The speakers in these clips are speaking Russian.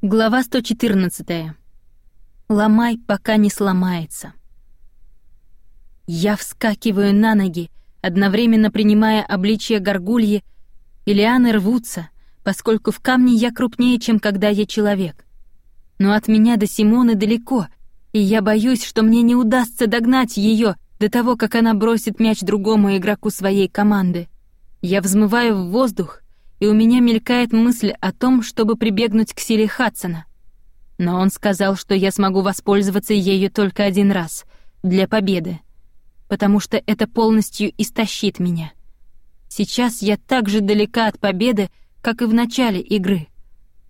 Глава 114. Ломай, пока не сломается. Я вскакиваю на ноги, одновременно принимая обличие горгульи, и лианы рвутся, поскольку в камне я крупнее, чем когда я человек. Но от меня до Симоны далеко, и я боюсь, что мне не удастся догнать ее до того, как она бросит мяч другому игроку своей команды. Я взмываю в воздух, и у меня мелькает мысль о том, чтобы прибегнуть к силе Хадсона. Но он сказал, что я смогу воспользоваться ею только один раз, для победы, потому что это полностью истощит меня. Сейчас я так же далека от победы, как и в начале игры,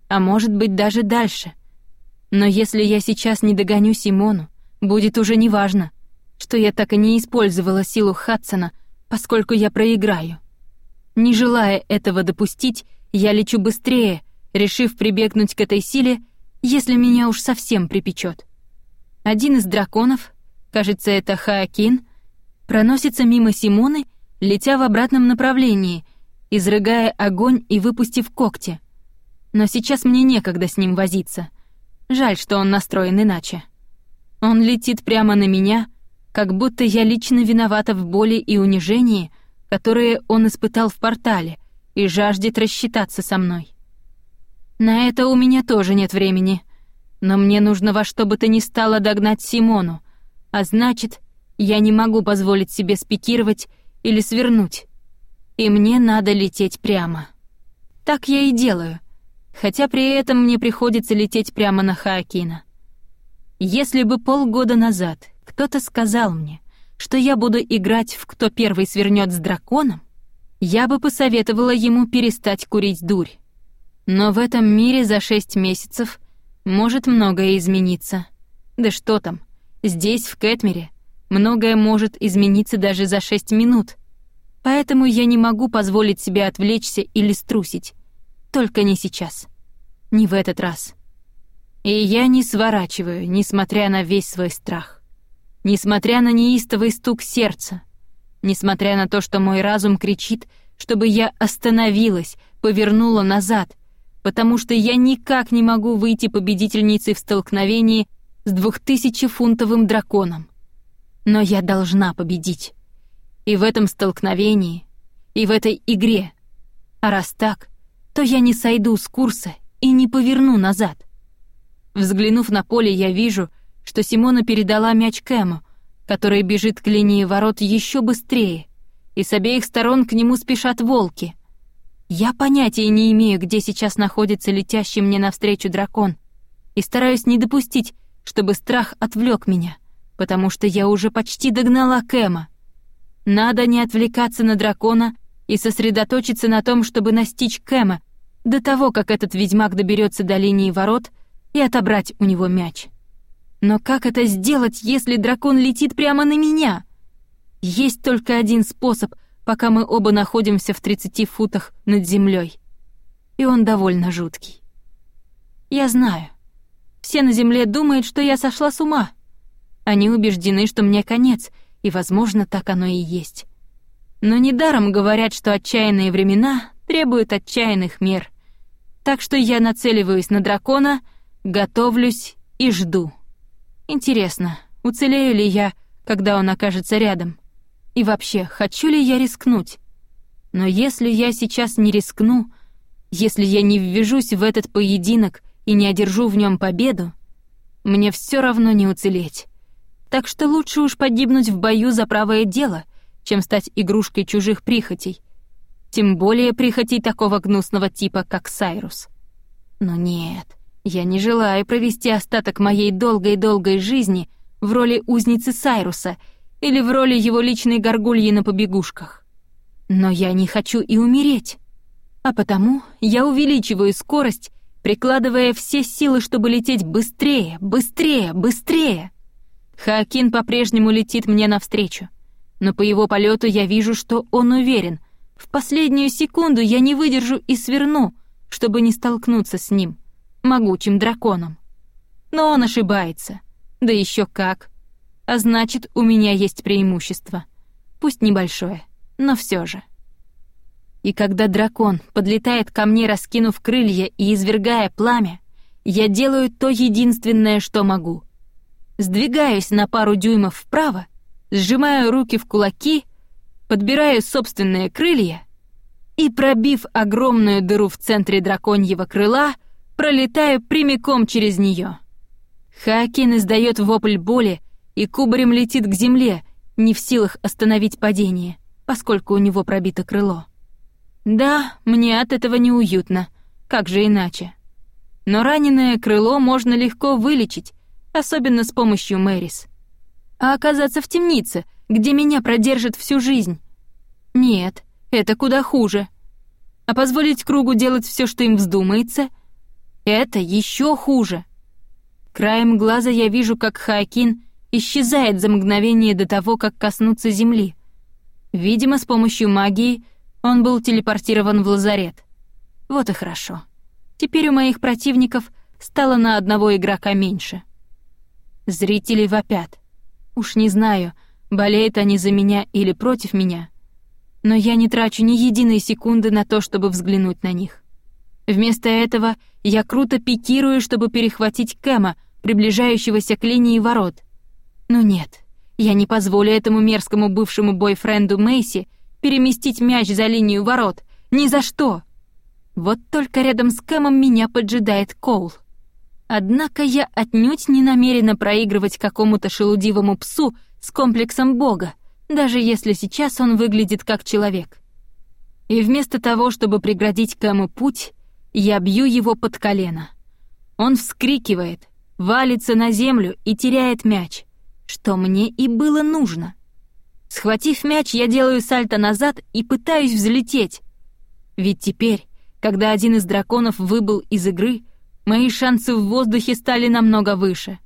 а может быть даже дальше. Но если я сейчас не догоню Симону, будет уже неважно, что я так и не использовала силу Хадсона, поскольку я проиграю. Не желая этого допустить, я лечу быстрее, решив прибегнуть к этой силе, если меня уж совсем припечет. Один из драконов, кажется, это Хаакин, проносится мимо Симоны, летя в обратном направлении, изрыгая огонь и выпустив когти. Но сейчас мне некогда с ним возиться. Жаль, что он настроен иначе. Он летит прямо на меня, как будто я лично виновата в боли и унижении, которые он испытал в портале, и жаждет рассчитаться со мной. На это у меня тоже нет времени, но мне нужно во что бы то ни стало догнать Симону, а значит, я не могу позволить себе спикировать или свернуть, и мне надо лететь прямо. Так я и делаю, хотя при этом мне приходится лететь прямо на Хаакина. Если бы полгода назад кто-то сказал мне, что я буду играть в «Кто первый свернет с драконом», я бы посоветовала ему перестать курить дурь. Но в этом мире за шесть месяцев может многое измениться. Да что там, здесь, в Кэтмере, многое может измениться даже за шесть минут. Поэтому я не могу позволить себе отвлечься или струсить. Только не сейчас. Не в этот раз. И я не сворачиваю, несмотря на весь свой страх. Несмотря на неистовый стук сердца, несмотря на то, что мой разум кричит, чтобы я остановилась, повернула назад, потому что я никак не могу выйти победительницей в столкновении с двухтысячефунтовым драконом. Но я должна победить. И в этом столкновении, и в этой игре. А раз так, то я не сойду с курса и не поверну назад. Взглянув на поле, я вижу, что Симона передала мяч Кэму, который бежит к линии ворот еще быстрее, и с обеих сторон к нему спешат волки. Я понятия не имею, где сейчас находится летящий мне навстречу дракон, и стараюсь не допустить, чтобы страх отвлек меня, потому что я уже почти догнала Кэма. Надо не отвлекаться на дракона и сосредоточиться на том, чтобы настичь Кэма до того, как этот ведьмак доберется до линии ворот и отобрать у него мяч. Но как это сделать, если дракон летит прямо на меня? Есть только один способ, пока мы оба находимся в 30 футах над землей. И он довольно жуткий. Я знаю. Все на земле думают, что я сошла с ума. Они убеждены, что мне конец, и, возможно, так оно и есть. Но недаром говорят, что отчаянные времена требуют отчаянных мер. Так что я нацеливаюсь на дракона, готовлюсь и жду. Интересно, уцелею ли я, когда он окажется рядом? И вообще, хочу ли я рискнуть? Но если я сейчас не рискну, если я не ввяжусь в этот поединок и не одержу в нем победу, мне все равно не уцелеть. Так что лучше уж погибнуть в бою за правое дело, чем стать игрушкой чужих прихотей. Тем более прихотей такого гнусного типа, как Сайрус. Но нет, я не желаю провести остаток моей долгой-долгой жизни в роли узницы Сайруса или в роли его личной горгульи на побегушках. Но я не хочу и умереть. А потому я увеличиваю скорость, прикладывая все силы, чтобы лететь быстрее, быстрее, быстрее. Хакин по-прежнему летит мне навстречу, но по его полету я вижу, что он уверен. В последнюю секунду я не выдержу и сверну, чтобы не столкнуться с ним могучим драконом. Но он ошибается. Да еще как. А значит, у меня есть преимущество. Пусть небольшое, но все же. И когда дракон подлетает ко мне, раскинув крылья и извергая пламя, я делаю то единственное, что могу. Сдвигаюсь на пару дюймов вправо, сжимаю руки в кулаки, подбираю собственные крылья и, пробив огромную дыру в центре драконьего крыла, пролетаю прямиком через нее. Хакин издает вопль боли и кубарем летит к земле, не в силах остановить падение, поскольку у него пробито крыло. Да, мне от этого неуютно, как же иначе. Но раненое крыло можно легко вылечить, особенно с помощью Мэрис. А оказаться в темнице, где меня продержат всю жизнь? Нет, это куда хуже. А позволить кругу делать все, что им вздумается, это еще хуже. Краем глаза я вижу, как Хаакин исчезает за мгновение до того, как коснуться земли. Видимо, с помощью магии он был телепортирован в лазарет. Вот и хорошо. Теперь у моих противников стало на одного игрока меньше. Зрители вопят. Уж не знаю, болеют они за меня или против меня, но я не трачу ни единой секунды на то, чтобы взглянуть на них. Вместо этого я круто пикирую, чтобы перехватить Кэма, приближающегося к линии ворот. Но нет, я не позволю этому мерзкому бывшему бойфренду Мэйси переместить мяч за линию ворот. Ни за что. Вот только рядом с Кэмом меня поджидает Коул. Однако я отнюдь не намерена проигрывать какому-то шелудивому псу с комплексом бога, даже если сейчас он выглядит как человек. И вместо того, чтобы преградить Кэму путь, я бью его под колено. Он вскрикивает, валится на землю и теряет мяч, что мне и было нужно. Схватив мяч, я делаю сальто назад и пытаюсь взлететь. Ведь теперь, когда один из драконов выбыл из игры, мои шансы в воздухе стали намного выше.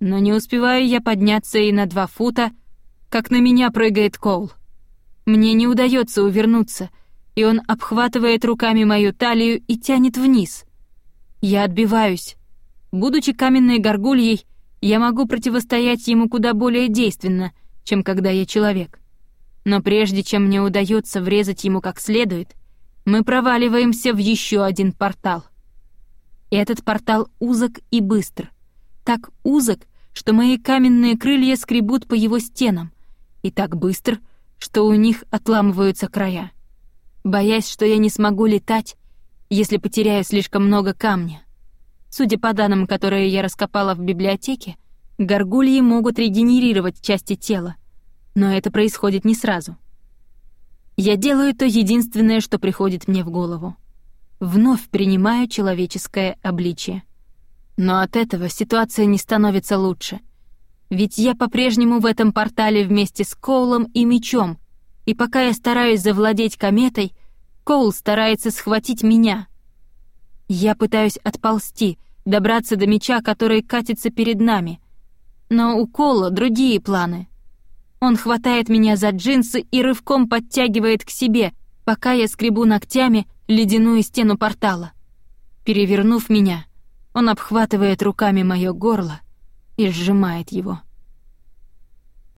Но не успеваю я подняться и на два фута, как на меня прыгает Коул. Мне не удается увернуться, и он обхватывает руками мою талию и тянет вниз. Я отбиваюсь. Будучи каменной горгульей, я могу противостоять ему куда более действенно, чем когда я человек. Но прежде чем мне удается врезать ему как следует, мы проваливаемся в еще один портал. Этот портал узок и быстр. Так узок, что мои каменные крылья скребут по его стенам и так быстро, что у них отламываются края. Боясь, что я не смогу летать, если потеряю слишком много камня. Судя по данным, которые я раскопала в библиотеке, горгульи могут регенерировать части тела, но это происходит не сразу. Я делаю то единственное, что приходит мне в голову. Вновь принимаю человеческое обличие. Но от этого ситуация не становится лучше — ведь я по-прежнему в этом портале вместе с Коулом и мечом, и пока я стараюсь завладеть кометой, Коул старается схватить меня. Я пытаюсь отползти, добраться до меча, который катится перед нами. Но у Коула другие планы. Он хватает меня за джинсы и рывком подтягивает к себе, пока я скребу ногтями ледяную стену портала. Перевернув меня, он обхватывает руками моё горло и сжимает его.